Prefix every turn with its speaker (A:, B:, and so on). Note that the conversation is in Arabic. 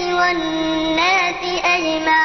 A: والناس أجمعين.